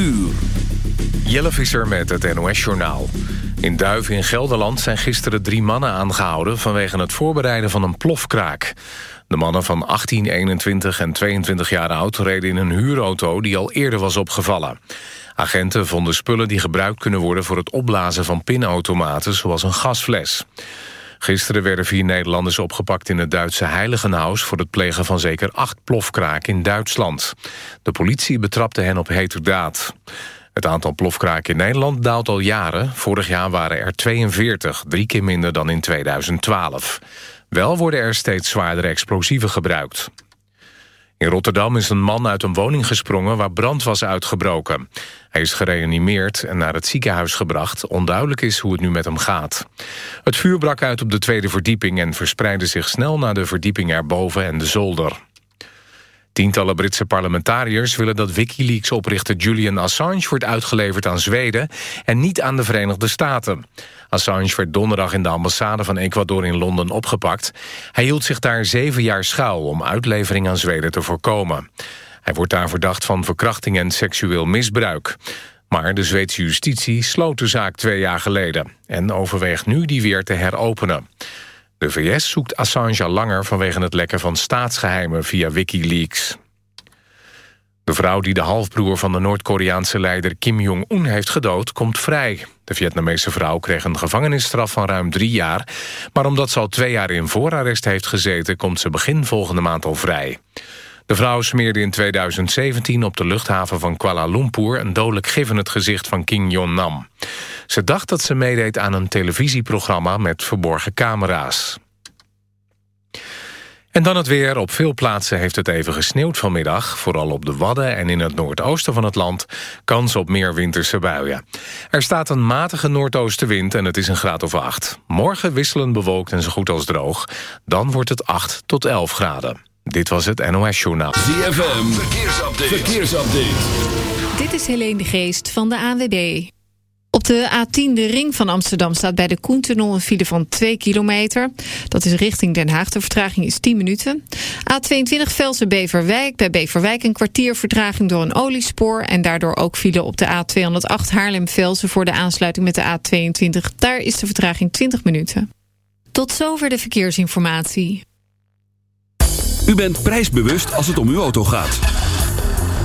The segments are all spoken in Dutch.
uur. Jelle Visser met het NOS-journaal. In Duiven in Gelderland zijn gisteren drie mannen aangehouden... vanwege het voorbereiden van een plofkraak. De mannen van 18, 21 en 22 jaar oud reden in een huurauto... die al eerder was opgevallen. Agenten vonden spullen die gebruikt kunnen worden... voor het opblazen van pinautomaten, zoals een gasfles. Gisteren werden vier Nederlanders opgepakt in het Duitse Heiligenhaus... voor het plegen van zeker acht plofkraken in Duitsland. De politie betrapte hen op heterdaad. Het aantal plofkraken in Nederland daalt al jaren. Vorig jaar waren er 42, drie keer minder dan in 2012. Wel worden er steeds zwaardere explosieven gebruikt. In Rotterdam is een man uit een woning gesprongen waar brand was uitgebroken. Hij is gereanimeerd en naar het ziekenhuis gebracht. Onduidelijk is hoe het nu met hem gaat. Het vuur brak uit op de tweede verdieping... en verspreidde zich snel naar de verdieping erboven en de zolder. Tientallen Britse parlementariërs willen dat Wikileaks-oprichter Julian Assange wordt uitgeleverd aan Zweden en niet aan de Verenigde Staten. Assange werd donderdag in de ambassade van Ecuador in Londen opgepakt. Hij hield zich daar zeven jaar schuil om uitlevering aan Zweden te voorkomen. Hij wordt daar verdacht van verkrachting en seksueel misbruik. Maar de Zweedse justitie sloot de zaak twee jaar geleden... en overweegt nu die weer te heropenen. De VS zoekt Assange al langer vanwege het lekken van staatsgeheimen via Wikileaks. De vrouw die de halfbroer van de Noord-Koreaanse leider Kim Jong-un heeft gedood, komt vrij. De Vietnamese vrouw kreeg een gevangenisstraf van ruim drie jaar... maar omdat ze al twee jaar in voorarrest heeft gezeten... komt ze begin volgende maand al vrij. De vrouw smeerde in 2017 op de luchthaven van Kuala Lumpur... een dodelijk gif in het gezicht van Kim Jong-nam. Ze dacht dat ze meedeed aan een televisieprogramma met verborgen camera's. En dan het weer. Op veel plaatsen heeft het even gesneeuwd vanmiddag. Vooral op de Wadden en in het noordoosten van het land. Kans op meer winterse buien. Er staat een matige noordoostenwind en het is een graad of 8. Morgen wisselen bewolkt en zo goed als droog. Dan wordt het 8 tot 11 graden. Dit was het NOS Journaal. ZFM, verkeersupdate. verkeersupdate. Dit is Helene de Geest van de ANWB. Op de A10, de ring van Amsterdam, staat bij de Koentunnel een file van 2 kilometer. Dat is richting Den Haag. De vertraging is 10 minuten. A22 Velsen-Beverwijk. Bij Beverwijk een kwartier vertraging door een oliespoor. En daardoor ook file op de A208 Haarlem-Velsen voor de aansluiting met de A22. Daar is de vertraging 20 minuten. Tot zover de verkeersinformatie. U bent prijsbewust als het om uw auto gaat.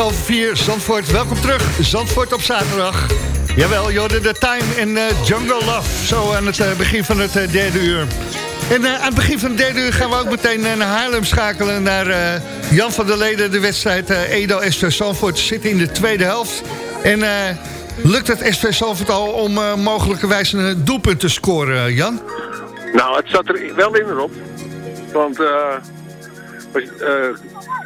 7 over 4, Zandvoort. Welkom terug, Zandvoort op zaterdag. Jawel, Jorden de Time en uh, Jungle Love. Zo aan het uh, begin van het uh, derde uur. En aan het begin van het derde uur gaan we ook meteen naar Haarlem schakelen... naar Jan van der Leden, de wedstrijd Edo SV Zandvoort zit in de tweede helft. En lukt het SV Zandvoort al om mogelijkerwijs een doelpunt te scoren, Jan? Nou, het zat er wel in erop. Want...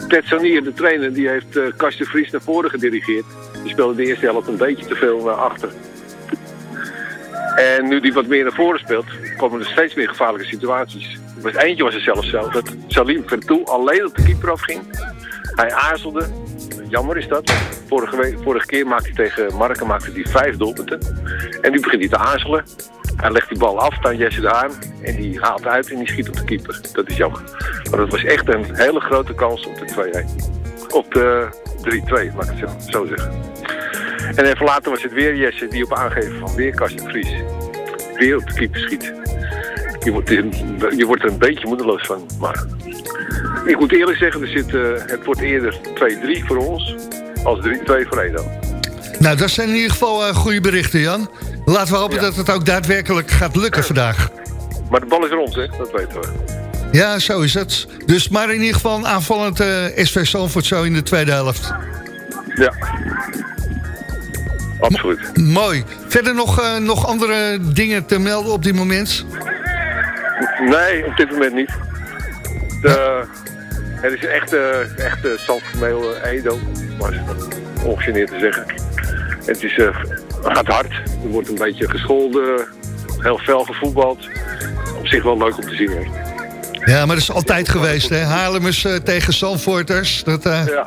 Ted Sanier, de trainer, die heeft uh, Vries naar voren gedirigeerd. Die speelde de eerste helft een beetje te veel naar achter. En nu die wat meer naar voren speelt, komen er steeds meer gevaarlijke situaties. Met eentje was het zelfs zo dat Salim Vertoe alleen op de keeper afging. Hij aarzelde. Jammer is dat. Vorige, vorige keer maakte hij tegen Marken maakte hij vijf doelpunten. En nu begint hij te aarzelen. Hij legt die bal af aan Jesse de Haan en die haalt uit en die schiet op de keeper. Dat is jammer. Maar dat was echt een hele grote kans op de 2-1. Op de 3-2, laat ik het zo zeggen. En even later was het weer Jesse die op aangeven van weer Karsten Vries weer op de keeper schiet. Je wordt, je wordt er een beetje moedeloos van. Maar ik moet eerlijk zeggen, er zit, uh, het wordt eerder 2-3 voor ons als 3-2 voor Edo. Nou, dat zijn in ieder geval uh, goede berichten, Jan. Laten we hopen ja. dat het ook daadwerkelijk gaat lukken vandaag. Maar de bal is rond, hè? Dat weten we. Ja, zo is het. Dus maar in ieder geval een aanvallend uh, SV Zandvoort zo in de tweede helft. Ja. Absoluut. M mooi. Verder nog, uh, nog andere dingen te melden op dit moment? Nee, op dit moment niet. De, het is een echte, echte Zandvoortmeel Edo. Maar ongegeneerd te zeggen. Het is, uh, gaat hard. Er wordt een beetje gescholden. Heel fel gevoetbald. Op zich wel leuk om te zien. Hè. Ja, maar dat is altijd geweest, hè? Haarlemers uh, tegen Zandvoorters. Dat, uh... Ja.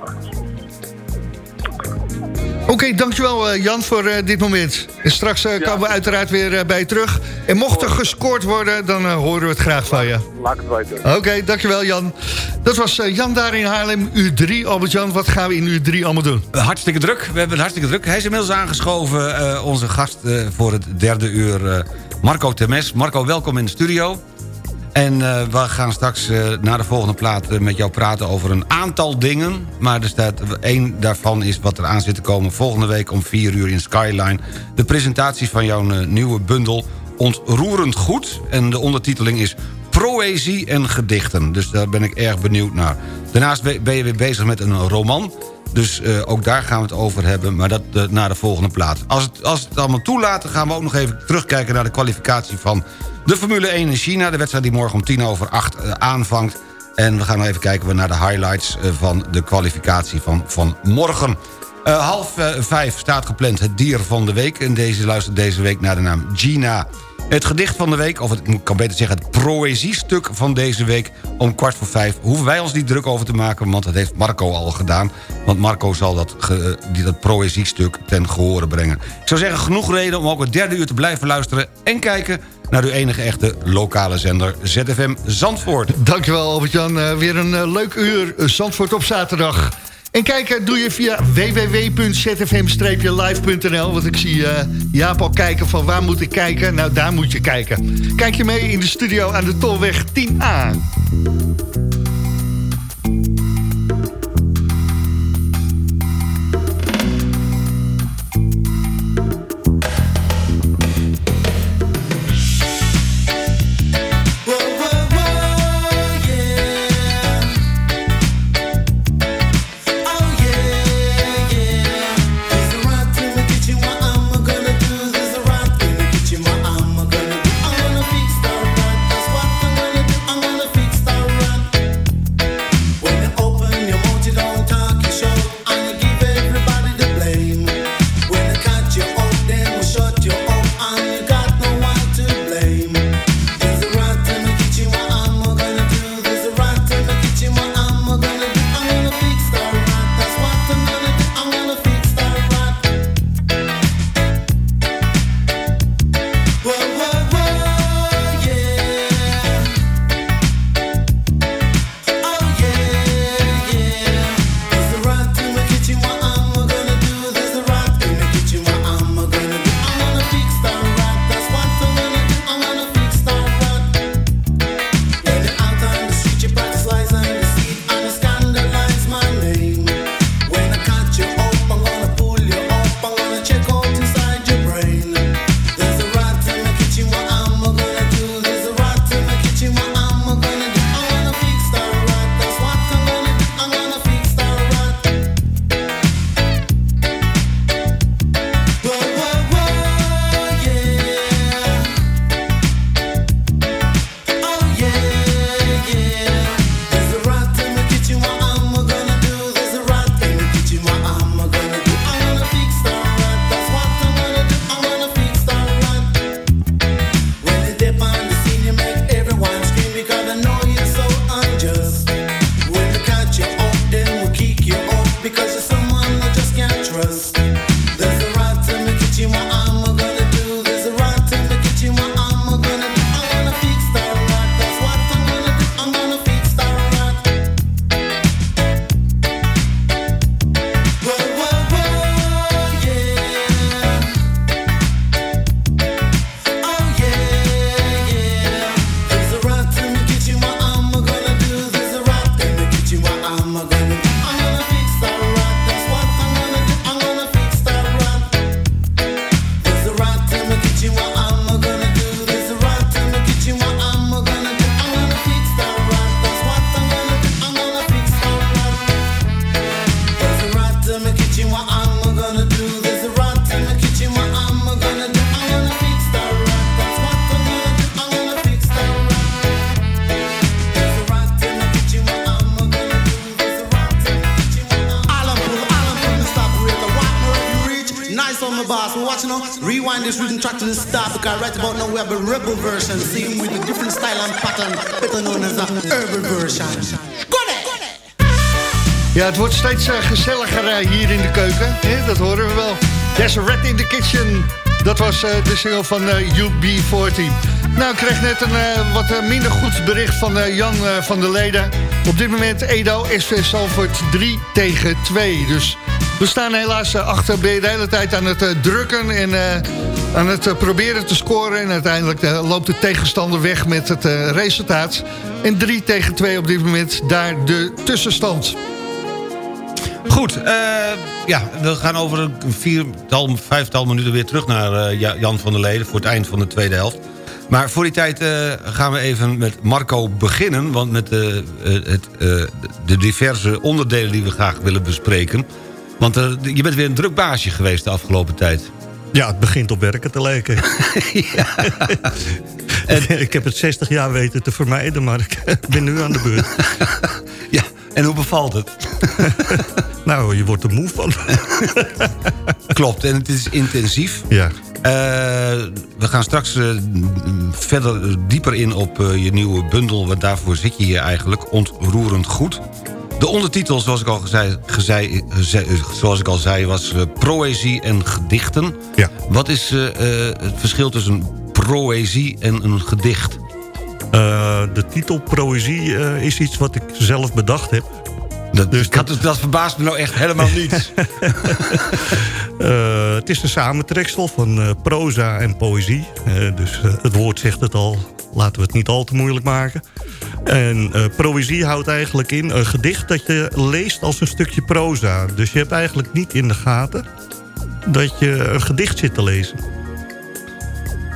Oké, okay, dankjewel uh, Jan voor dit moment. En straks ja. komen we uiteraard weer bij je terug. En mocht er gescoord worden, dan horen we het graag van je. Laat het weten. Oké, okay, dankjewel Jan. Dat was Jan daar in Haarlem, uur 3. Albert-Jan, wat gaan we in uur 3 allemaal doen? Hartstikke druk. We hebben hartstikke druk. Hij is inmiddels aangeschoven, onze gast voor het derde uur, Marco Temes. Marco, welkom in de studio. En uh, we gaan straks uh, naar de volgende plaat uh, met jou praten over een aantal dingen. Maar er staat één daarvan is wat er aan zit te komen volgende week om 4 uur in Skyline. De presentatie van jouw nieuwe bundel Ontroerend Goed. En de ondertiteling is Proëzie en Gedichten. Dus daar ben ik erg benieuwd naar. Daarnaast ben je weer bezig met een roman. Dus uh, ook daar gaan we het over hebben, maar dat uh, naar de volgende plaat. Als het, als het allemaal toelaat, gaan we ook nog even terugkijken... naar de kwalificatie van de Formule 1 in China. De wedstrijd die morgen om tien over acht uh, aanvangt. En we gaan even kijken naar de highlights van de kwalificatie van, van morgen. half vijf staat gepland het dier van de week. En deze luistert deze week naar de naam Gina... Het gedicht van de week, of het, ik kan beter zeggen het proëziestuk van deze week... om kwart voor vijf hoeven wij ons niet druk over te maken... want dat heeft Marco al gedaan. Want Marco zal dat, ge, die, dat proëziestuk ten gehore brengen. Ik zou zeggen, genoeg reden om ook het derde uur te blijven luisteren... en kijken naar uw enige echte lokale zender ZFM Zandvoort. Dankjewel Albert-Jan. Uh, weer een uh, leuk uur Zandvoort op zaterdag. En kijken doe je via www.zfm-live.nl. Want ik zie uh, Jaap al kijken van waar moet ik kijken. Nou, daar moet je kijken. Kijk je mee in de studio aan de Tolweg 10A. Dat was eh, de single van eh, UB40. Nou, ik kreeg net een eh, wat minder goed bericht van Jan van der Leden. Op dit moment Edo SV Salford 3 tegen 2. Dus we staan helaas achter. Ben de hele tijd aan het drukken en aan het proberen te scoren. En uiteindelijk loopt de tegenstander weg met het resultaat. En 3 tegen 2 op dit moment daar de tussenstand. Goed, eh, ja, we gaan over een viertal, vijftal minuten weer terug naar eh, Ja- Jan van der Leden... voor het eind van de tweede helft. Maar voor die tijd eh, gaan we even met Marco beginnen... want met eh, het, de diverse onderdelen die we graag willen bespreken. Want je bent weer een druk baasje geweest de afgelopen tijd. Ja, het begint op werken te lijken. en, ik heb het 60 jaar weten te vermijden, maar ik ben nu aan de beurt. ja, en hoe bevalt het? nou, je wordt er moe van. Klopt, en het is intensief. Ja. Eh, we gaan straks eh, verder eh, dieper in op je nieuwe bundel... want daarvoor zit je hier eigenlijk, ontroerend goed. De ondertitel, zoals ik al, gezei, gezei, gezei- eh, zoals ik al zei, was proëzie en gedichten. Ja. Wat is het verschil tussen proëzie en een gedicht? Eh, de titel Proëzie eh, is iets wat ik zelf bedacht heb. Dat, Dus dat, dat verbaast me nou echt helemaal niet. Eh, het is een samentreksel van eh, proza en poëzie. Dus het woord zegt het al. Laten we het niet al te moeilijk maken. En proëzie houdt eigenlijk in een gedicht dat je leest als een stukje proza. Dus je hebt eigenlijk niet in de gaten dat je een gedicht zit te lezen.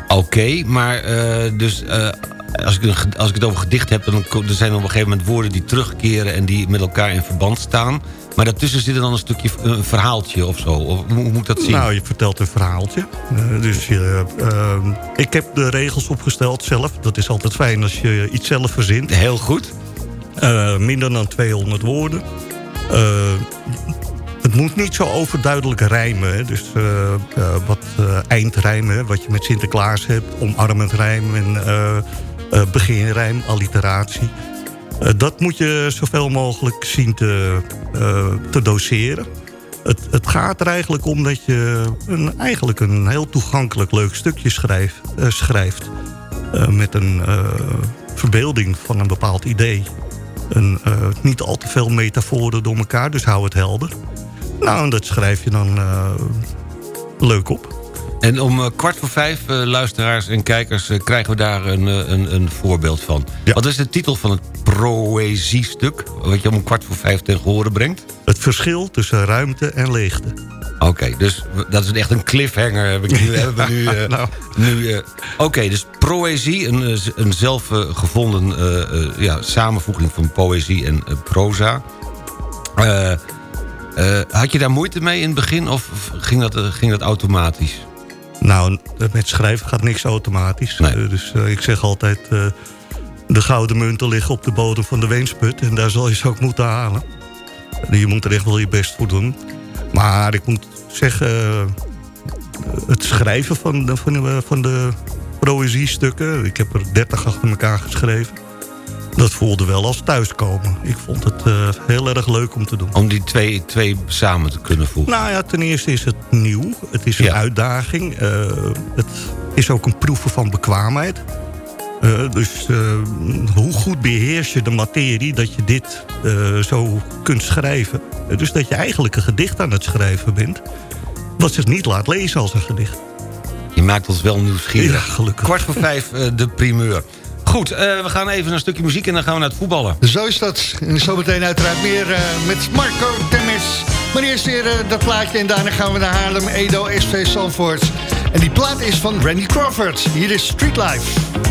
Oké, maar dus als, ik als ik het over gedicht heb... dan er zijn op een gegeven moment woorden die terugkeren... en die met elkaar in verband staan. Maar daartussen zit er dan een stukje een verhaaltje of zo. Of, hoe moet dat zien? Nou, je vertelt een verhaaltje. Eh, dus je, eh, ik heb de regels opgesteld zelf. Dat is altijd fijn als je iets zelf verzint. Heel goed. Eh, minder dan 200 woorden. Het moet niet zo overduidelijk rijmen. Hè. Dus wat eindrijmen, wat je met Sinterklaas hebt. Omarmend rijm en beginrijm, alliteratie. Eh, dat moet je zoveel mogelijk zien te, eh, te doseren. Het, het gaat er eigenlijk om dat je een, eigenlijk een heel toegankelijk leuk stukje schrijft, eh. Eh, met een eh, verbeelding van een bepaald idee. Eh, niet al te veel metaforen door elkaar, dus hou het helder. Nou, en dat schrijf je dan eh, leuk op. En om eh, kwart voor vijf, eh, luisteraars en kijkers... eh, krijgen we daar een, een, een voorbeeld van. Wat is de titel van het proëziestuk... wat je om kwart voor vijf tegen horen brengt? Het verschil tussen ruimte en leegte. Oké, dus dat is echt een cliffhanger. Heb ik nu, hebben we nu, Nou. nu Oké, dus proëzie, een, een zelfgevonden ja, samenvoeging van poëzie en proza. Had je daar moeite mee in het begin of ging dat, ging dat automatisch? Nou, met schrijven gaat niks automatisch. Eh, dus eh, ik zeg altijd... eh, de gouden munten liggen op de bodem van de Weensput... en daar zal je ze ook moeten halen. Je moet er echt wel je best voor doen. Maar ik moet zeggen... het schrijven van de, van de, van de proëziestukken... ik heb er dertig achter elkaar geschreven... dat voelde wel als thuiskomen. Ik vond het eh, heel erg leuk om te doen. Om die twee, twee samen te kunnen voegen? Nou ja, ten eerste is het nieuw. Het is een uitdaging. Eh, het is ook een proeven van bekwaamheid. Eh, dus hoe goed beheers je de materie dat je dit zo kunt schrijven. Dus dat je eigenlijk een gedicht aan het schrijven bent... wat zich niet laat lezen als een gedicht. Je maakt ons wel nieuwsgierig. Ja, gelukkig. Kwart voor vijf, de primeur. Goed, eh, we gaan even een stukje muziek en dan gaan we naar het voetballen. Zo is dat. En zometeen uiteraard meer eh, met Marco Temes. Maar eerst weer eh, dat plaatje en daarna gaan we naar Haarlem, Edo, SV Zandvoort. En die plaat is van Randy Crawford. Hier is Street Life.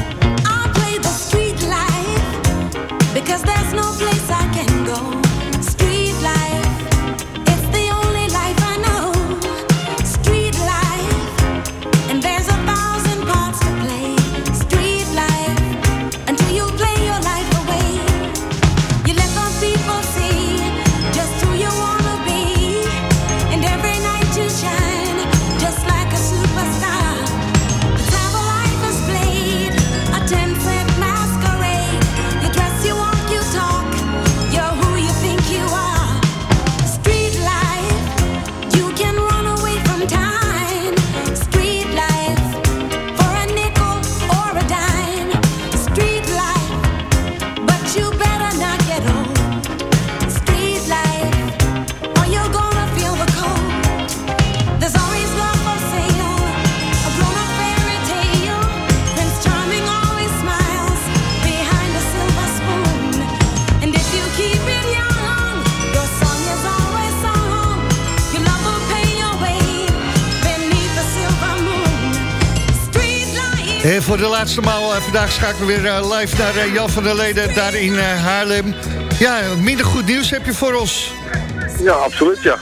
Voor de laatste maal eh, vandaag schakelen we weer eh, live naar eh, Jan van der Leden daar in Haarlem. Ja, minder goed nieuws heb je voor ons. Ja, absoluut, ja.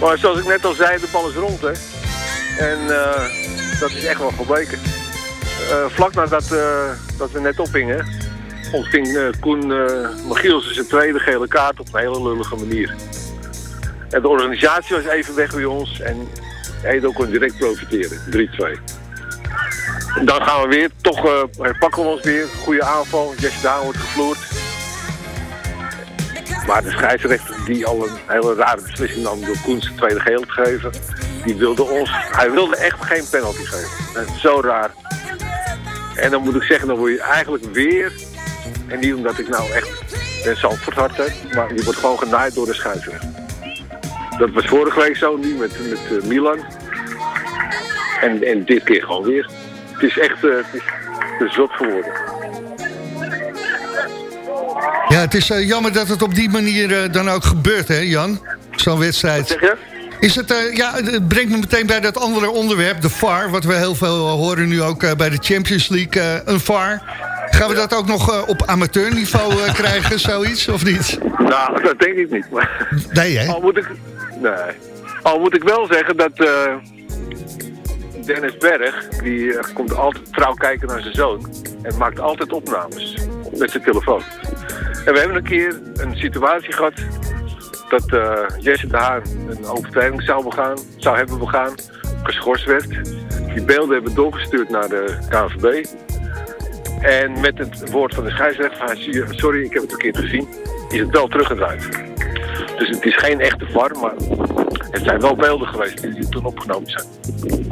Maar zoals ik net al zei, de bal is rond, hè. En dat is echt wel gebleken. Vlak nadat eh, dat we net ophingen, ontving Koen uh, Michiels zijn tweede gele kaart op een hele lullige manier. En de organisatie was even weg bij ons en Edo kon direct profiteren. 3-2. Dan gaan we weer, toch eh, herpakken we ons weer. Goede aanval, Jesse Daan wordt gevloerd. Maar de scheidsrechter die al een hele rare beslissing nam door Koen zijn tweede geel te geven, die wilde ons, hij wilde echt geen penalty geven. Zo raar. En dan moet ik zeggen, dan word je eigenlijk weer, en niet omdat ik nou echt een Zandvoort hart heb, maar je wordt gewoon genaaid door de scheidsrechter. Dat was vorige week zo, nu met, met eh, Milan. En, en dit keer gewoon weer. Het is echt, eh, het is te zot geworden. Ja, het is eh, jammer dat het op die manier eh, dan ook gebeurt, hè Jan? Zo'n wedstrijd. Zeg je? Is het, ja, het brengt me meteen bij dat andere onderwerp, de VAR. Wat we heel veel horen nu ook bij de Champions League, een VAR. Gaan we dat ook nog op amateurniveau krijgen, zoiets, of niet? Nou, dat denk ik niet. Maar... Nee, hè? Al moet ik, nee. Al moet ik wel zeggen dat Dennis Berg, die eh, komt altijd trouw kijken naar zijn zoon. En maakt altijd opnames met zijn telefoon. En we hebben een keer een situatie gehad dat eh, Jesse de Haan een overtreding zou, zou hebben begaan, geschorst werd. Die beelden hebben doorgestuurd naar de KNVB. En met het woord van de scheidsrechter van, "Zie je, sorry, ik heb het verkeerd gezien, is het wel teruggedraaid. Dus het is geen echte VAR, maar het zijn wel beelden geweest die toen opgenomen zijn.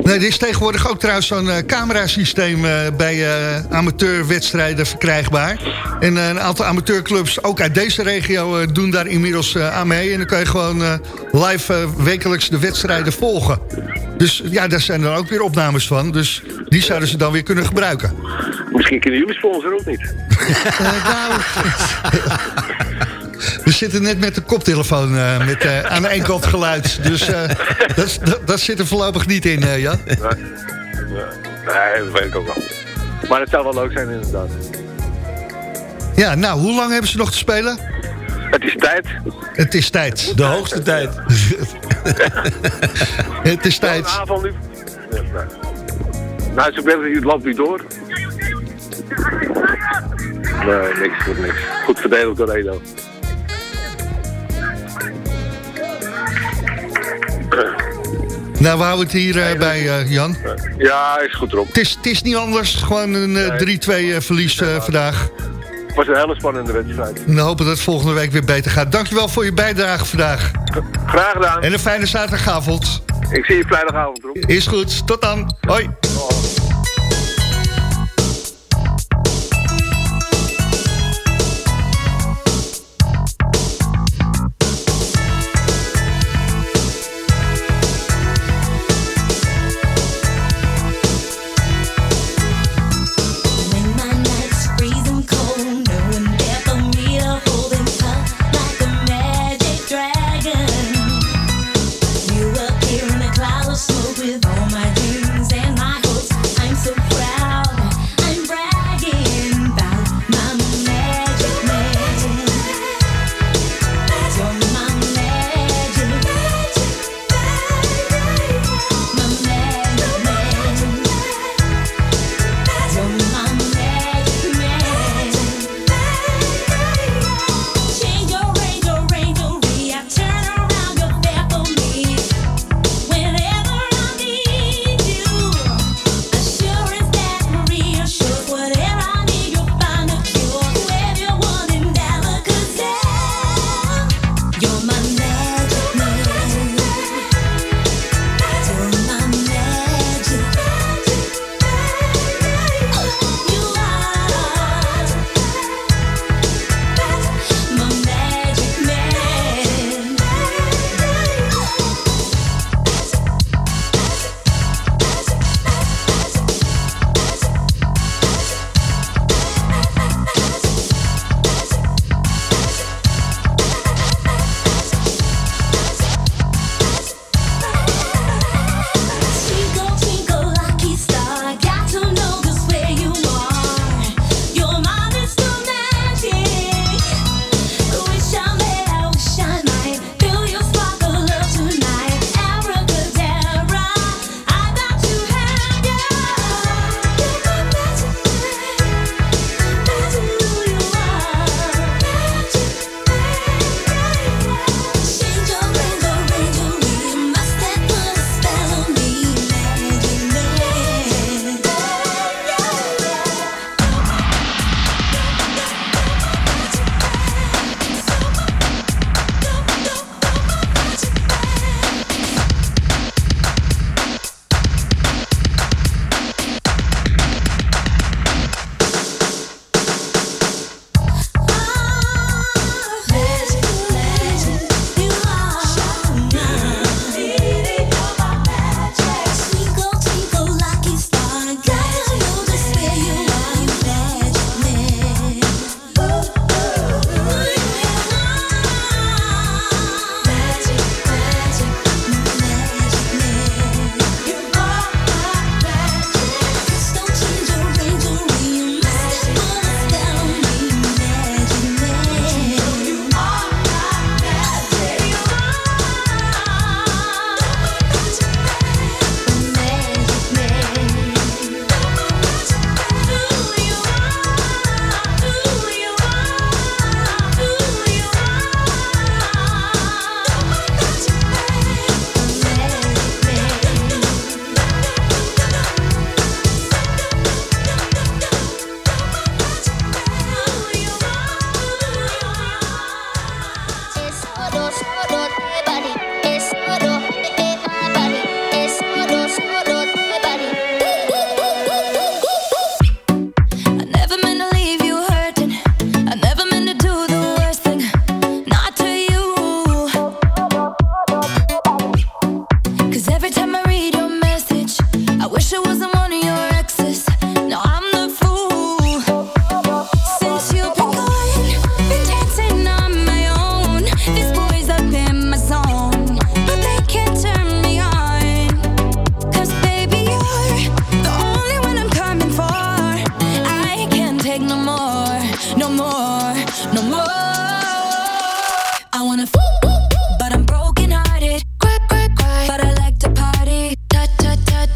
Nee, er is tegenwoordig ook trouwens zo'n eh, camerasysteem eh, bij eh, amateurwedstrijden verkrijgbaar. En een aantal amateurclubs, ook uit deze regio, eh, doen daar inmiddels eh, aan mee. En dan kan je gewoon eh, live wekelijks de wedstrijden volgen. Dus ja, daar zijn er ook weer opnames van. Dus die zouden ze dan weer kunnen gebruiken. Misschien kunnen jullie sponsoren ook niet. We zitten net met de koptelefoon eh, met, eh, aan de ene kant geluid. Dus eh, dat, dat, dat zit er voorlopig niet in, eh, Jan. Nee, nee, dat weet ik ook wel. Maar het zou wel leuk zijn inderdaad. Ja, nou, hoe lang hebben ze nog te spelen? Het is tijd. Het is tijd. De hoogste tijd. Het is tijd. Aanval nu. Ja, nee. Nou, zo bent het loopt niet door. Nee, niks, goed niks. Goed verdedigd door Edo. Nou, we houden het hier eh, bij, eh, Jan. Ja, is goed erop. Het is, niet anders. Gewoon een eh, 3-2 eh, verlies vandaag. Het was een hele spannende wedstrijd. En we hopen dat het volgende week weer beter gaat. Dankjewel voor je bijdrage vandaag. Graag gedaan. En een fijne zaterdagavond. Ik zie je vrijdagavond erop. Is goed. Tot dan. Hoi.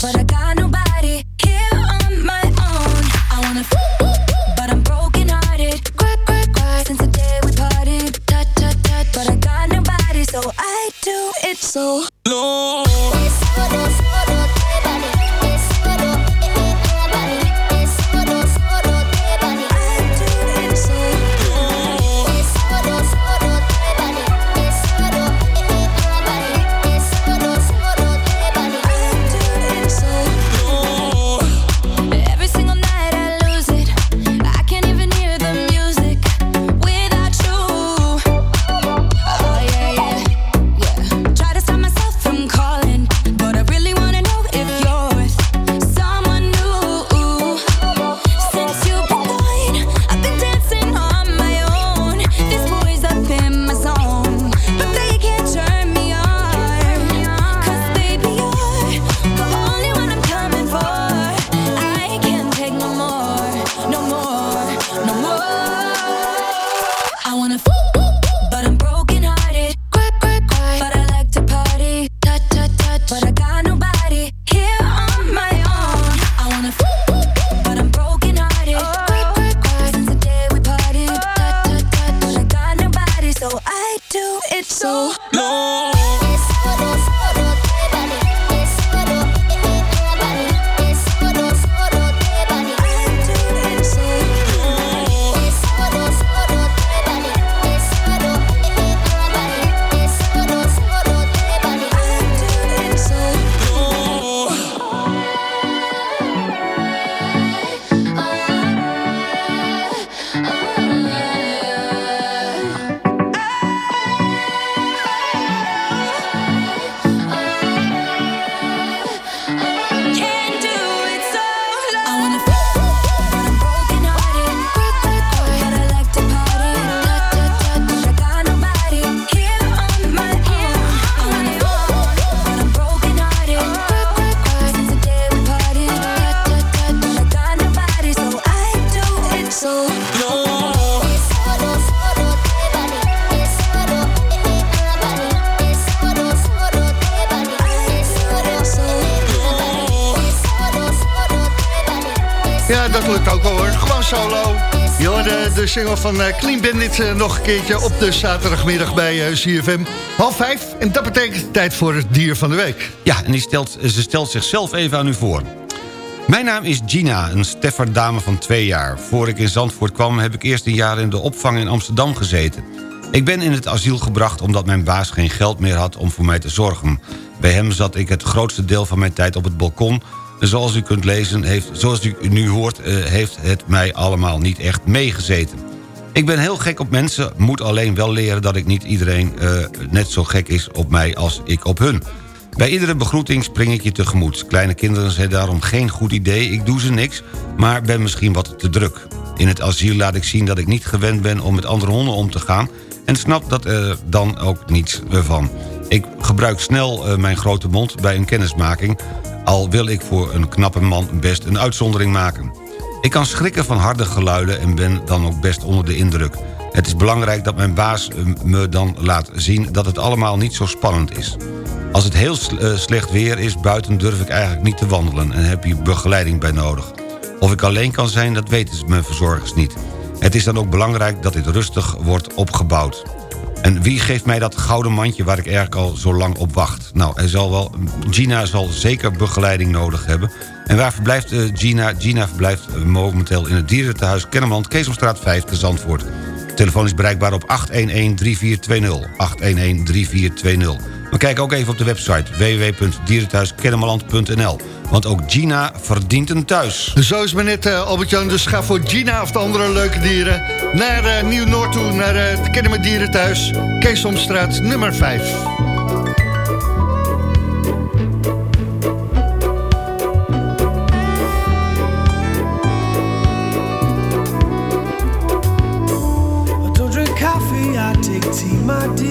but I got de single van eh, Clean Bandit eh, nog een keertje op de zaterdagmiddag bij eh, CFM. Half vijf. En dat betekent tijd voor het dier van de week. Ja, en die stelt, ze stelt zichzelf even aan u voor. Mijn naam is Gina, een Stefferdame van twee jaar. Voor ik in Zandvoort kwam heb ik eerst een jaar in de opvang in Amsterdam gezeten. Ik ben in het asiel gebracht omdat mijn baas geen geld meer had om voor mij te zorgen. Bij hem zat ik het grootste deel van mijn tijd op het balkon. Zoals u kunt lezen, heeft, zoals u nu hoort, eh, heeft het mij allemaal niet echt meegezeten. Ik ben heel gek op mensen, moet alleen wel leren dat ik niet iedereen eh, net zo gek is op mij als ik op hun. Bij iedere begroeting spring ik je tegemoet. Kleine kinderen zijn daarom geen goed idee, ik doe ze niks, maar ben misschien wat te druk. In het asiel laat ik zien dat ik niet gewend ben om met andere honden om te gaan... en snap dat er dan ook niets van. Ik gebruik snel eh, mijn grote mond bij een kennismaking... al wil ik voor een knappe man best een uitzondering maken. Ik kan schrikken van harde geluiden en ben dan ook best onder de indruk. Het is belangrijk dat mijn baas eh, me dan laat zien dat het allemaal niet zo spannend is. Als het heel eh, slecht weer is buiten durf ik eigenlijk niet te wandelen... en heb je begeleiding bij nodig. Of ik alleen kan zijn, dat weten mijn verzorgers niet. Het is dan ook belangrijk dat dit rustig wordt opgebouwd. En wie geeft mij dat gouden mandje waar ik eigenlijk al zo lang op wacht? Nou, hij zal wel, Gina zal zeker begeleiding nodig hebben. En waar verblijft eh, Gina? Gina verblijft eh, momenteel in het dierentehuis Kennemerland... Keesomstraat 5 te Zandvoort. Telefoon is bereikbaar op 811-3420. 811-3420. Maar kijk ook even op de website www.dierenthuiskennemerland.nl. Want ook Gina verdient een thuis. Zo is maar net, eh, Albert-Jan. Dus ga voor Gina of de andere leuke dieren... naar eh, Nieuw-Noord toe, naar eh, het Kennemer Dierenthuis. Keesomstraat nummer 5. I don't drink coffee, I take tea, my dear.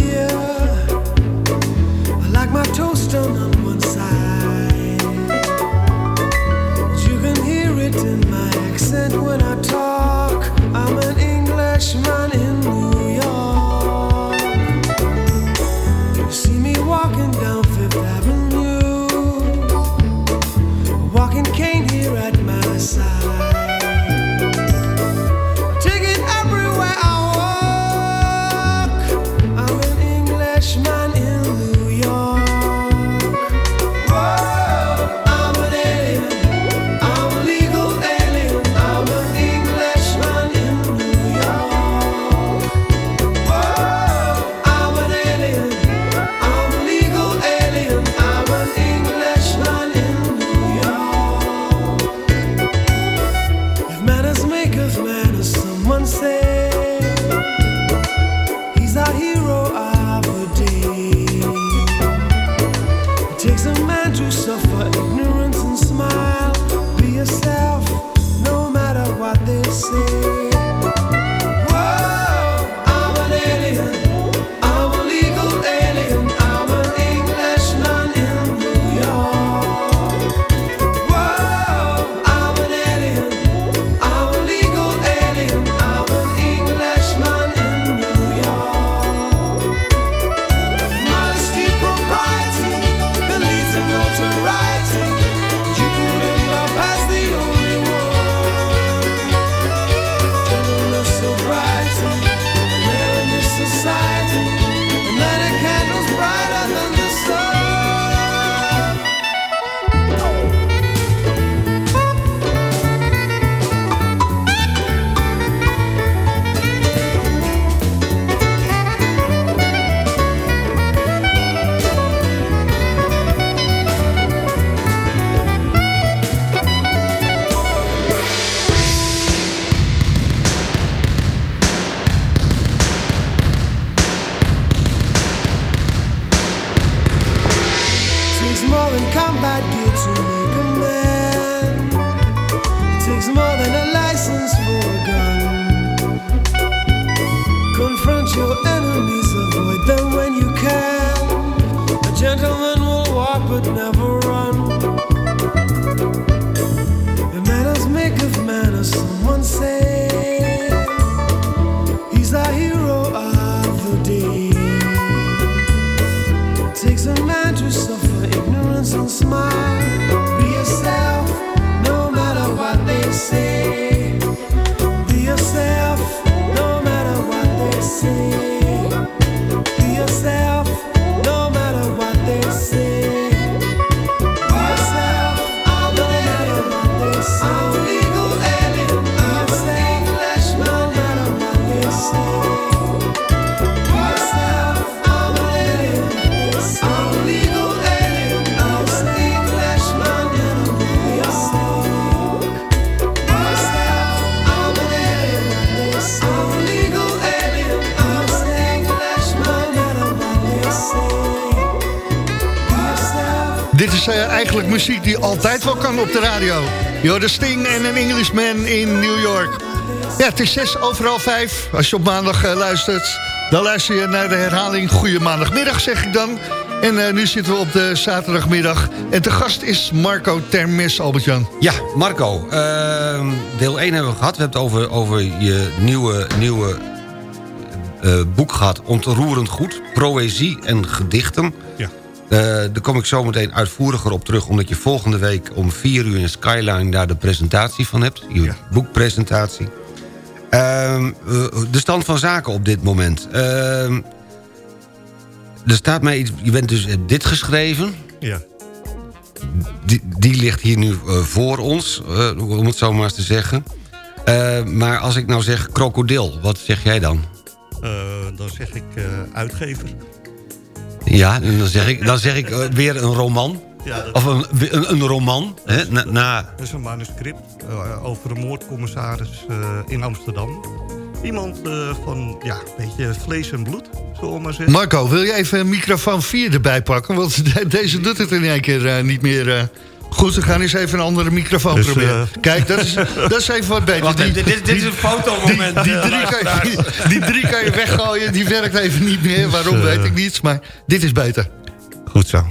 Eigenlijk muziek die altijd wel kan op de radio. Yo, de Sting en een Englishman in New York. Ja, het is zes overal vijf. Als je op maandag eh, luistert, dan luister je naar de herhaling. Goeie maandagmiddag, zeg ik dan. En eh, nu zitten we op de zaterdagmiddag. En te gast is Marco Termes, Albert-Jan. Ja, Marco, ehm, deel 1 hebben we gehad. We hebben het over, over je nieuwe, nieuwe eh, boek gehad. Ontroerend goed, proëzie en gedichten. Ja. Eh, daar kom ik zo meteen uitvoeriger op terug... omdat je volgende week om 4 uur in Skyline... daar de presentatie van hebt, je boekpresentatie. Ehm, eh, de stand van zaken op dit moment. Ehm, er staat mij iets... Je bent dus eh, dit geschreven... Ja. Die, die ligt hier nu voor ons, om het zo maar eens te zeggen. Maar als ik nou zeg krokodil, wat zeg jij dan? Dan zeg ik uitgever. Ja, dan zeg ik, dan zeg ik eh, weer een roman. Ja, dat- Of een, een, een roman. Hè? Na, na- Dat is een manuscript eh, over een moordcommissaris eh, in Amsterdam. Iemand eh, van, ja, een beetje vlees en bloed, zullen we maar zeggen. Marco, wil je even microfoon 4 erbij pakken? Want de- deze doet het in één keer eh, niet meer... eh, Goed, we gaan eens even een andere microfoon Dus, proberen. eh, Kijk, dat is, dat is even wat beter. Wacht dit- dit- dit is een fotomoment, Die, die, eh, drie kan je, die, die drie kan je weggooien, die werkt even niet meer. Waarom, Dus, eh, weet ik niet. Maar dit is beter. Goed zo.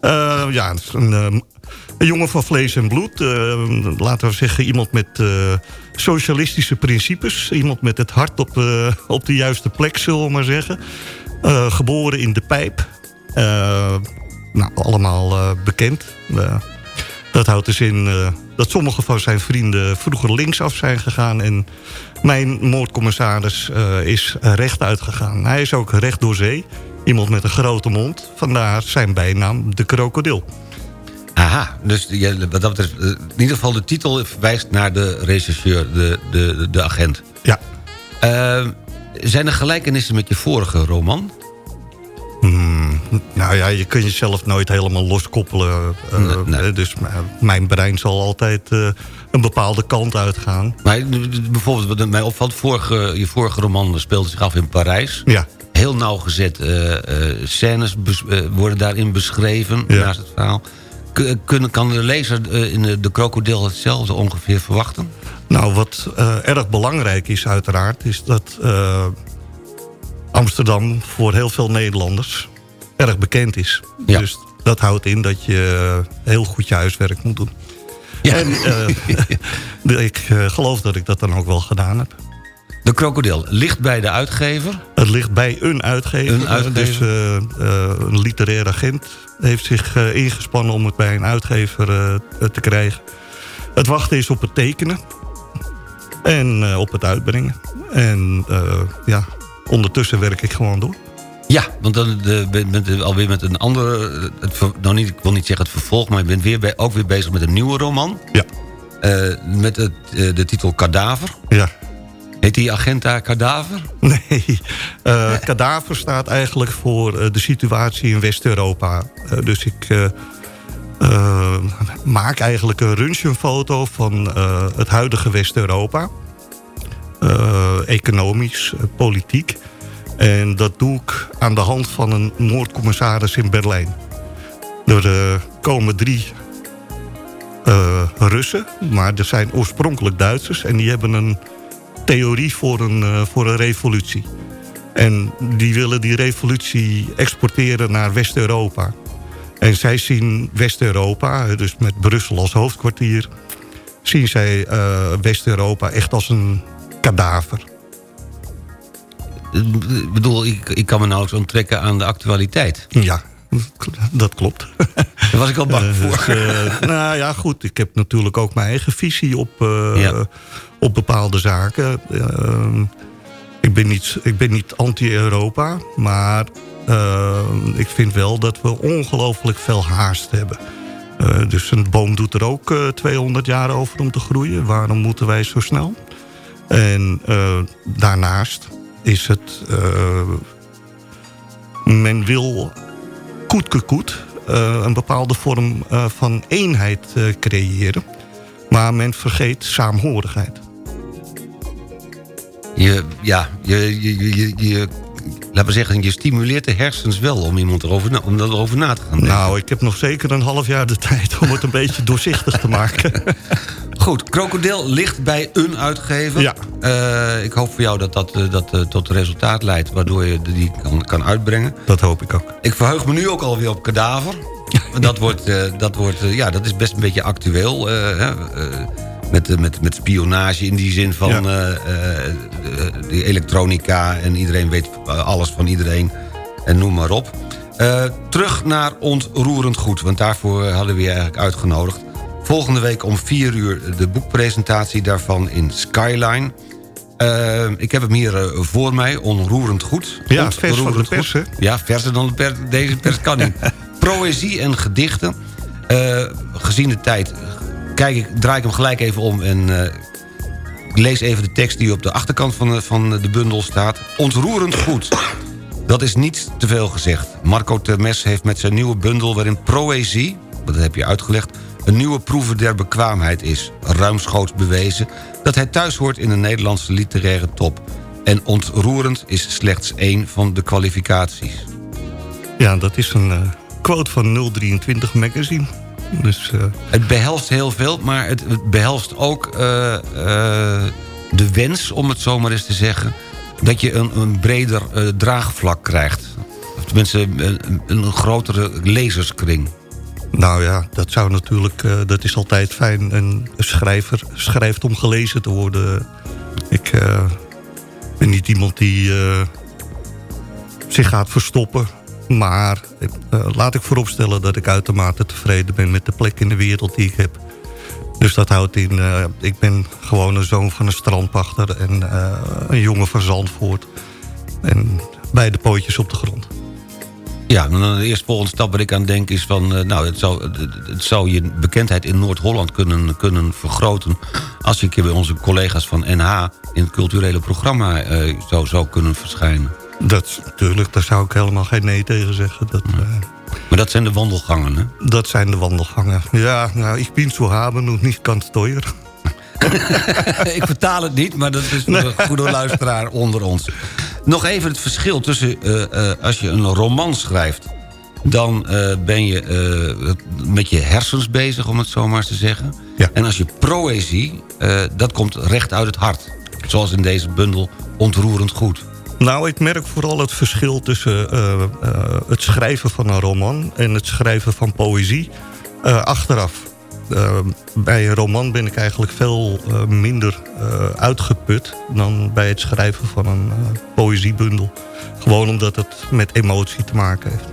Eh, ja, een, ehm, een jongen van vlees en bloed. eh, laten we zeggen, iemand met eh, socialistische principes. Iemand met het hart op, de op de juiste plek, zullen we maar zeggen. Eh, geboren in de pijp. Eh, nou, allemaal eh, bekend. Dat houdt dus in eh, dat sommige van zijn vrienden vroeger linksaf zijn gegaan... en mijn moordcommissaris eh, is rechtuit gegaan. Hij is ook recht door zee. Iemand met een grote mond. Vandaar zijn bijnaam de krokodil. Aha, dus wat dat betreft, eh, in ieder geval de titel verwijst naar de rechercheur, de, de, de agent. Ja. Zijn er gelijkenissen met je vorige roman? Nou ja, je kunt jezelf nooit helemaal loskoppelen. eh, Dus mijn brein zal altijd eh, een bepaalde kant uitgaan. Maar eh, bijvoorbeeld, wat mij opvalt, vorige, je vorige roman speelde zich af in Parijs. Ja. Heel nauwgezet eh, scènes worden daarin beschreven, Ja. naast het verhaal. Kunnen, kan de lezer in de, de krokodil hetzelfde ongeveer verwachten? Nou, wat erg belangrijk is uiteraard... is dat Amsterdam voor heel veel Nederlanders erg bekend is. Ja. Dus dat houdt in dat je heel goed je huiswerk moet doen. En eh, ik eh, geloof dat ik dat dan ook wel gedaan heb. De krokodil ligt bij de uitgever. Het ligt bij een uitgever. Een uitgever. Dus eh, eh, een literair agent heeft zich eh, ingespannen om het bij een uitgever eh, te krijgen. Het wachten is op het tekenen. En eh, op het uitbrengen. En eh, ja, ondertussen werk ik gewoon door. Ja, want dan de, ben- bent u alweer met een andere... Het, nou niet, ik wil niet zeggen het vervolg... maar je bent weer bij, ook weer bezig met een nieuwe roman. Ja. Eh, met het, eh, de titel Kadaver. Ja. Heet die agent daar Kadaver? Nee, eh kadaver staat eigenlijk voor de situatie in West-Europa. Dus ik maak eigenlijk een röntgenfoto van het huidige West-Europa. Economisch, politiek. En dat doe ik aan de hand van een moordcommissaris in Berlijn. Door, eh, komen drie eh, Russen. Maar er zijn oorspronkelijk Duitsers. En die hebben een theorie voor een, eh, voor een revolutie. En die willen die revolutie exporteren naar West-Europa. En zij zien West-Europa, dus met Brussel als hoofdkwartier... zien zij West-Europa echt als een kadaver. Ik bedoel, ik, ik kan me nauwelijks onttrekken aan de actualiteit. Ja, dat klopt. Daar was ik al bang Eh, voor. dus, eh, nou ja, goed. Ik heb natuurlijk ook mijn eigen visie op, eh, op bepaalde zaken. Ik, ben niet, ik ben niet anti-Europa, maar ik vind wel dat we ongelooflijk veel haast hebben. Dus een boom doet er ook eh, 200 jaar over om te groeien. Waarom moeten wij zo snel? En daarnaast is het... eh, men wil koetkekoet eh, een bepaalde vorm eh, van eenheid creëren. Maar men vergeet saamhorigheid. Je, ja, je, je, je, je, laten we zeggen, je stimuleert de hersens wel om iemand erover, na, om erover na te gaan denken. Nou, ik heb nog zeker een half jaar de tijd om het een beetje doorzichtig te maken. Goed, Krokodil ligt bij een uitgever. Ja. Eh, ik hoop voor jou dat dat, eh, dat eh, tot resultaat leidt... waardoor je die kan, kan uitbrengen. Dat hoop ik ook. Ik verheug me nu ook alweer op Kadaver. dat, wordt, dat, wordt, ja, dat is best een beetje actueel. hè, met, eh, met, met spionage in die zin van Ja. eh, eh, de elektronica... en iedereen weet alles van iedereen en noem maar op. Terug naar ontroerend goed, want daarvoor hadden we je eigenlijk uitgenodigd. Volgende week om 4 uur de boekpresentatie daarvan in Skyline. Ik heb hem hier voor mij, onroerend goed. Ja, vers van de pers, goed. Ja, verser dan de pers, deze pers kan niet. Proëzie en gedichten. Gezien de tijd kijk ik, draai ik hem gelijk even om... en eh, lees even de tekst die op de achterkant van de, van de bundel staat. Ontroerend goed. Dat is niet te veel gezegd. Marco Termes heeft met zijn nieuwe bundel... waarin proëzie, dat heb je uitgelegd... een nieuwe proeve der bekwaamheid is. Ruimschoots bewezen dat hij thuis hoort in de Nederlandse literaire top. En ontroerend is slechts één van de kwalificaties. Ja, dat is een eh, quote van 023 Magazine. Dus, eh, Het behelst heel veel, maar het, het behelst ook eh, eh, de wens, om het zo maar eens te zeggen... dat je een, een breder draagvlak krijgt. Of tenminste, een, een, grotere lezerskring. Nou ja, dat zou natuurlijk, dat is altijd fijn. Een schrijver schrijft om gelezen te worden. Ik ben niet iemand die zich gaat verstoppen. Maar eh, laat ik vooropstellen dat ik uitermate tevreden ben met de plek in de wereld die ik heb. Dus dat houdt in, eh, ik ben gewoon een zoon van een strandpachter en eh, een jongen van Zandvoort. En beide pootjes op de grond. Ja, en de eerstvolgende stap waar ik aan denk is van... nou, het zou, het, je bekendheid in Noord-Holland kunnen, kunnen vergroten... als je een keer bij onze collega's van NH... in het culturele programma zou kunnen verschijnen. Dat natuurlijk, daar zou ik helemaal geen nee tegen zeggen. Dat, eh, Maar dat zijn de wandelgangen, hè? Dat zijn de wandelgangen. Ja, nou, ik ben zo haben und niet kan ik vertaal het niet, maar dat is voor een goede luisteraar onder ons. Nog even het verschil tussen eh, eh, als je een roman schrijft... dan eh, ben je eh, met je hersens bezig, om het zo maar eens te zeggen. En als je proëzie, eh, dat komt recht uit het hart. Zoals in deze bundel ontroerend goed. Nou, ik merk vooral het verschil tussen eh, eh, het schrijven van een roman... en het schrijven van poëzie eh, achteraf. Bij een roman ben ik eigenlijk veel minder uitgeput... dan bij het schrijven van een poëziebundel. Gewoon omdat het met emotie te maken heeft.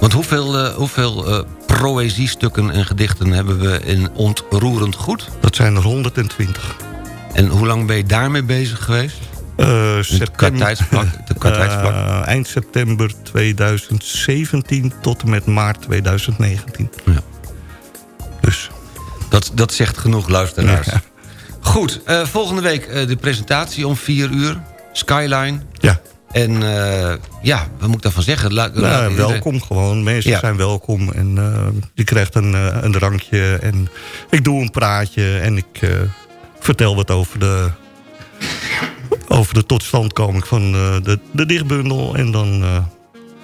Want hoeveel, hoeveel proëziestukken en gedichten hebben we in ontroerend goed? Dat zijn er 120. En hoe lang ben je daarmee bezig geweest? Eh, september, de-. Eh, eind september 2017 tot en met maart 2019. Dus. Dat, dat zegt genoeg, luisteraars. Goed, eh, volgende week de presentatie om 4 uur. Skyline. Ja. En ja, wat moet ik daarvan zeggen? La- la- Nou, welkom gewoon. Mensen Ja. zijn welkom. En je krijgt een, een drankje. En ik doe een praatje. En ik vertel wat over de, over de totstandkoming van eh, de, de dichtbundel. En dan eh,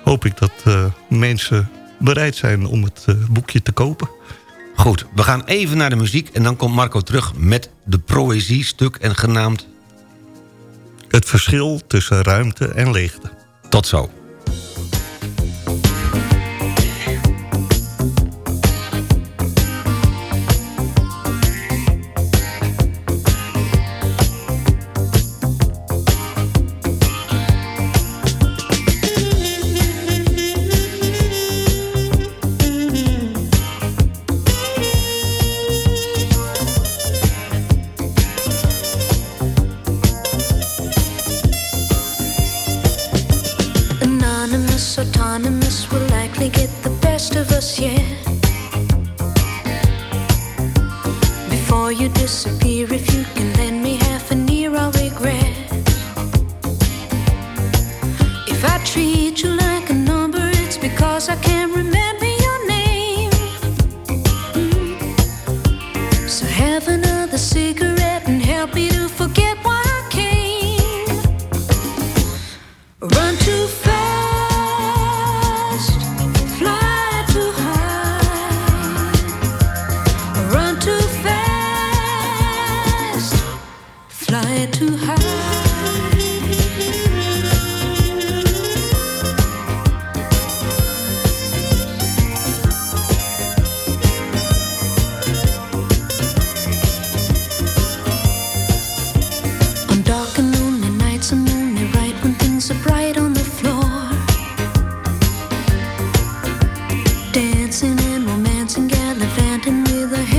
hoop ik dat eh, mensen bereid zijn om het boekje te kopen. Goed, we gaan even naar de muziek... en dan komt Marco terug met de proëziestuk en genaamd... Het verschil tussen ruimte en leegte. Tot zo.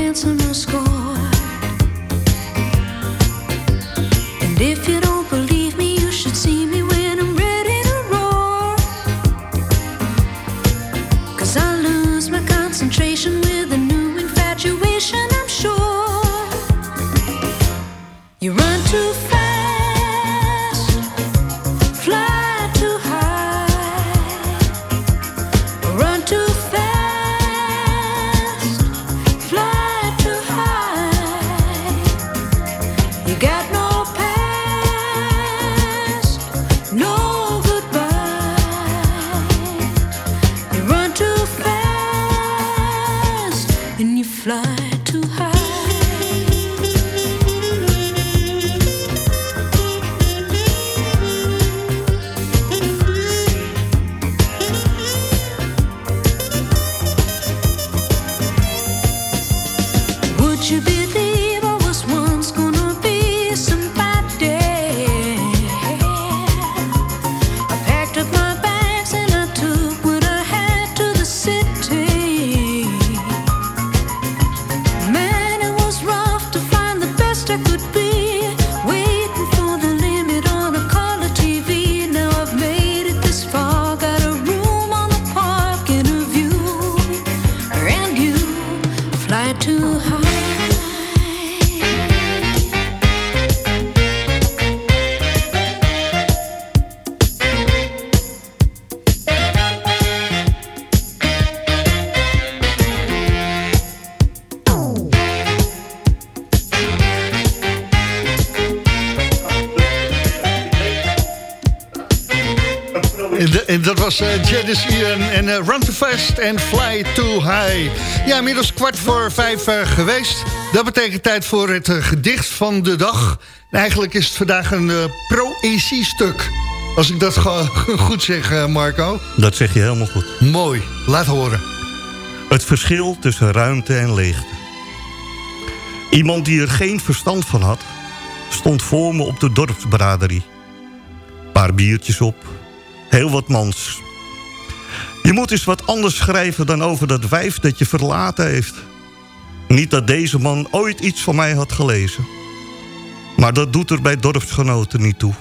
With a handsomer score. En, dat was eh, Janice Ian en eh, Run Too Fast and Fly Too High. Ja, inmiddels kwart voor vijf eh, geweest. Dat betekent tijd voor het eh, gedicht van de dag. En eigenlijk is het vandaag een uh, proëziestuk. Als ik dat go- goed zeg, eh, Marco. Dat zeg je helemaal goed. Mooi, laat horen. Het verschil tussen ruimte en leegte. Iemand die er geen verstand van had... stond voor me op de dorpsbraderie. Paar biertjes op, heel wat mans. Je moet eens wat anders schrijven dan over dat wijf dat je verlaten heeft. Niet dat deze man ooit iets van mij had gelezen. Maar dat doet er bij dorpsgenoten niet toe.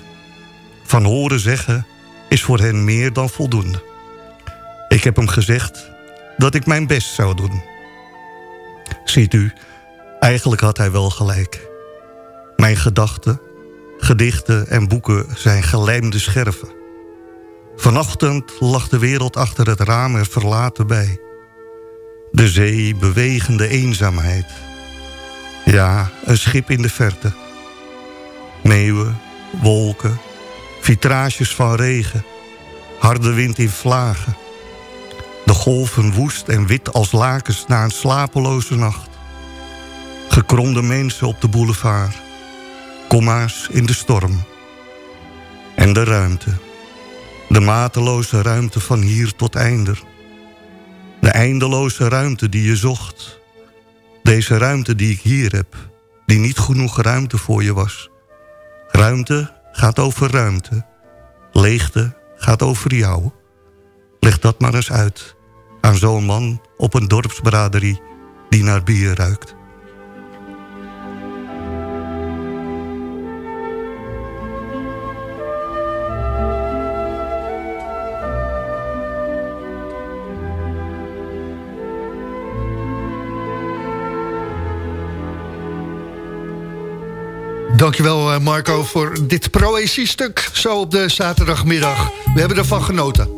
Van horen zeggen is voor hen meer dan voldoende. Ik heb hem gezegd dat ik mijn best zou doen. Ziet u, eigenlijk had hij wel gelijk. Mijn gedachten, gedichten en boeken zijn gelijmde scherven. Vanochtend lag de wereld achter het raam er verlaten bij. De zee bewegende eenzaamheid. Ja, een schip in de verte. Meeuwen, wolken, vitrages van regen. Harde wind in vlagen. De golven woest en wit als lakens na een slapeloze nacht. Gekromde mensen op de boulevard. Komma's in de storm. En de ruimte. De mateloze ruimte van hier tot einder. De eindeloze ruimte die je zocht. Deze ruimte die ik hier heb. Die niet genoeg ruimte voor je was. Ruimte gaat over ruimte. Leegte gaat over jou. Leg dat maar eens uit aan zo'n man op een dorpsbraderie die naar bier ruikt. Dankjewel eh, Marco voor dit proëziestuk zo op de zaterdagmiddag. We hebben ervan genoten.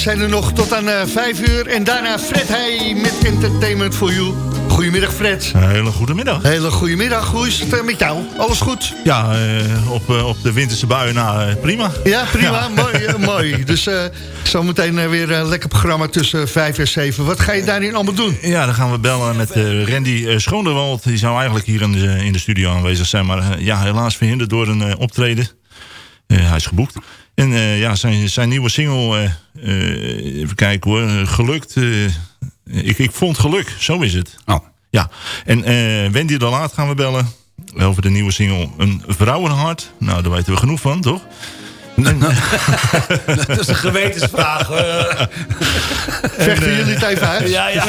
Zijn er nog tot aan uh, 5 uur. En daarna Fred Heij met Entertainment for You. Goedemiddag Fred. Een hele goede middag. Hele goede middag. Hoe is het met jou? Alles goed? Ja, uh, op, uh, op de winterse buien na uh, prima. Ja, prima. Ja. Mooi, mooi. Dus zometeen weer een lekker programma tussen 5 en 7. Wat ga je daarin allemaal doen? Ja, dan gaan we bellen met Randy Schoonderwald. Die zou eigenlijk hier in de, in de studio aanwezig zijn. Maar ja, helaas verhinderd door een optreden. hij is geboekt. En ja, zijn, zijn nieuwe single, even kijken hoor, gelukt... Ik, ik vond geluk, zo is het. Oh. Ja, en uh, Wendy de Laat gaan we bellen over de nieuwe single Een Vrouwenhart. Nou, daar weten we genoeg van, toch? dat is een gewetensvraag. Vechten jullie het even uit? Ja, ja.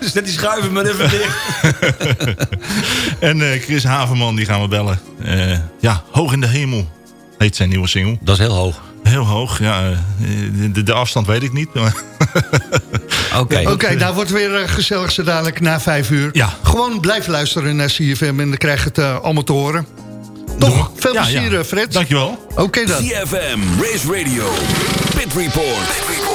Zet die schuiven maar even dicht. en uh, Chris Haverman, die gaan we bellen. Uh, ja, Hoog in de Hemel heet zijn nieuwe single. Dat is heel hoog. Heel hoog, ja. De, de afstand weet ik niet. Oké, okay. okay, daar wordt weer uh, gezellig zo dadelijk na vijf uur. Ja. Gewoon blijf luisteren naar CFM en dan krijg je het uh, allemaal te horen. Toch, veel ja, plezier ja. Fred. Dankjewel. Oké okay, dan. CFM, Race Radio, Pit Report. Pit Report.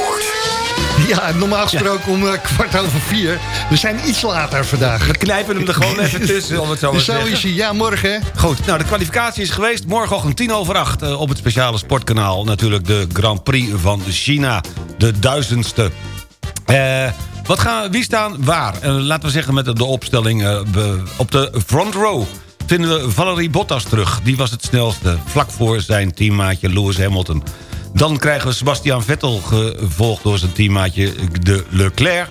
Ja, normaal gesproken om uh, kwart over vier. We zijn iets later vandaag. We knijpen hem er gewoon even tussen, om het zo. Zo is hij, ja, morgen? Goed, nou de kwalificatie is geweest. Morgenochtend tien over acht uh, op het speciale sportkanaal. Natuurlijk de Grand Prix van China. De duizendste. Uh, wat gaan, wie staan waar? laten we zeggen met de opstelling op de front row vinden we Valerie Bottas terug. Die was het snelste, vlak voor zijn teammaatje Lewis Hamilton. Dan krijgen we Sebastian Vettel gevolgd door zijn teammaatje de Leclerc.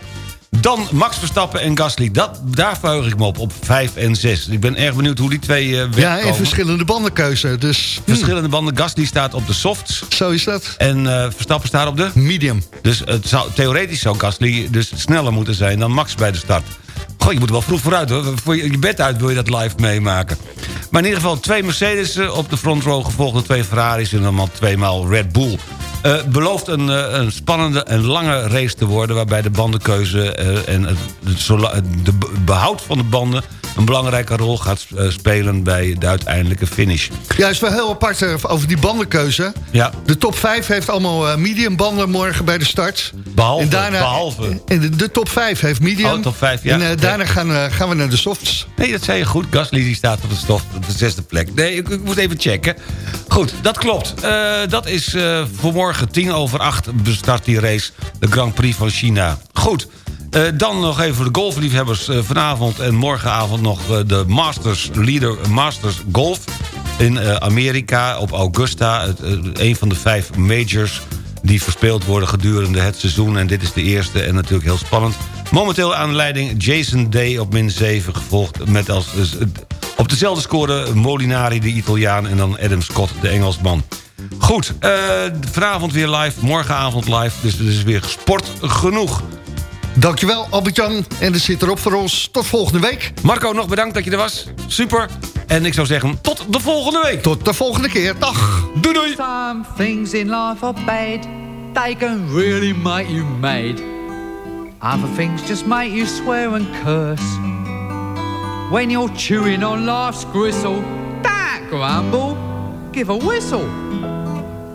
Dan Max Verstappen en Gasly. Dat, daar verheug ik me op, op 5 en 6. Ik ben erg benieuwd hoe die twee uh, wegkomen. Ja, en verschillende bandenkeuze. Dus, verschillende banden. Gasly staat op de softs. Zo is dat. En uh, Verstappen staat op de? Medium. Dus het zou, theoretisch zou Gasly dus sneller moeten zijn dan Max bij de start. Goh, je moet wel vroeg vooruit hoor. Voor je, bed uit wil je dat live meemaken. Maar in ieder geval twee Mercedes op de front row... gevolgd door twee Ferraris en dan tweemaal Red Bull. Uh, belooft een, uh, een, spannende en lange race te worden... waarbij de bandenkeuze uh, en de behoud van de banden... een belangrijke rol gaat spelen bij de uiteindelijke finish. Ja, is wel heel apart over die bandenkeuze. Ja. De top 5 heeft allemaal medium banden morgen bij de start. Behalve. En daarna, behalve. En de, de, top 5 heeft medium. Oh, top 5, ja. En daarna gaan, gaan we naar de softs. Nee, dat zei je goed. Gasly die staat op de, stof, op de zesde plek. Nee, ik, ik moet even checken. Goed, dat klopt. dat is voor morgen morgen tien over acht bestart die race. De Grand Prix van China. Goed. Uh, dan nog even voor de golfliefhebbers. Uh, vanavond en morgenavond nog uh, de Masters Leader Masters Golf. In Amerika op Augusta. Het, een van de vijf majors die verspeeld worden gedurende het seizoen. En dit is de eerste en natuurlijk heel spannend. Momenteel aan de leiding Jason Day op min 7. Gevolgd met als, op dezelfde score Molinari, de Italiaan... en dan Adam Scott, de Engelsman. Goed, uh, vanavond weer live, morgenavond live. Dus het is weer sport genoeg. Dankjewel, Albert-Jan. En er zit erop voor ons. Tot volgende week. Marco, nog bedankt dat je er was. Super. En ik zou zeggen, tot de volgende week. Tot de volgende keer. Dag. Doei doei. Some things in life are bad. They can really make you mad. Other things just make you swear and curse. When you're chewing on life's gristle. That grumble. Give a whistle.